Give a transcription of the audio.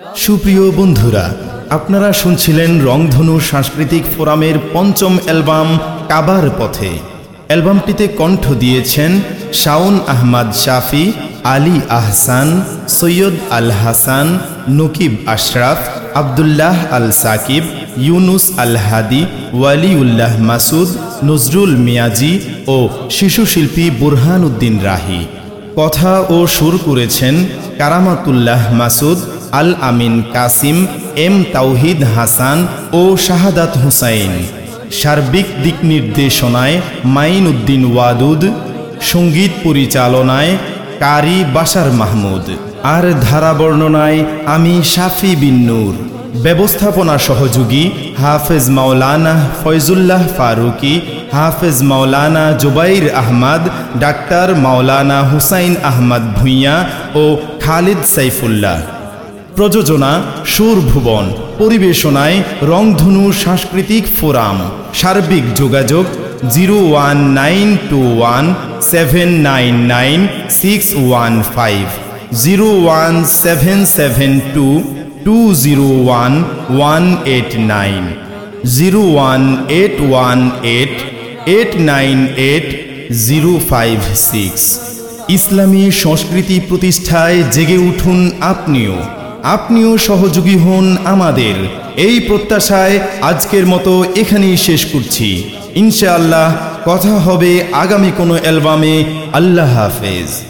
সুপ্রিয় বন্ধুরা, আপনারা শুনছিলেন রংধনু সাংস্কৃতিক ফোরামের পঞ্চম অ্যালবাম কাবার পথে। অ্যালবামটিতে কণ্ঠ দিয়েছেন শাওন আহমদ শাফি, আলী আহসান, সৈয়দ আল হাসান, নকিব আশরাফ, আবদুল্লাহ আল সাকিব, ইউনুস আল হাদি, ওয়ালিউল্লাহ মাসুদ, নজরুল মিয়াজি ও শিশু শিল্পী বুরহান উদ্দিন রাহি। কথা ও সুর করেছেন কারামাতুল্লাহ মাসুদ আল আমিন কাসিম, এম তাওহিদ হাসান ও শাহাদাত হুসাইন। সার্বিক দিক নির্দেশনায় মাইন উদ্দিন ওয়াদুদ, সংগীত পরিচালনায় কারি বাশার মাহমুদ। আর ধারা বর্ণনায় আমি শাফি বিন নূর। ব্যবস্থাপনা সহযোগী হাফেজ মাওলানা ফয়জুল্লাহ ফারুকি, হাফেজ মাওলানা জুবাইর আহমদ, ডাক্তার মাওলানা হুসাইন আহমদ ভুঁইয়া ও খালিদ সাইফুল্লাহ। প্রযোজনা সুর ভুবন পরিবেশনায় রংধনু সাংস্কৃতিক ফোরাম, সার্বিক যোগাযোগ zero one nine two one seven nine nine six one five, zero one seven seven two two zero one one eight nine, zero one eight one eight eight nine eight zero five six. ইসলামী সংস্কৃতি প্রতিষ্ঠায় জেগে উঠুন আপনিও। আপনিও সহযোগী হন আমাদের। এই প্রত্যাশায় আজকের মতো এখানেই শেষ করছি। ইনশাআল্লাহ, কথা হবে আগামী কোনো অ্যালবামে। আল্লাহ হাফেজ।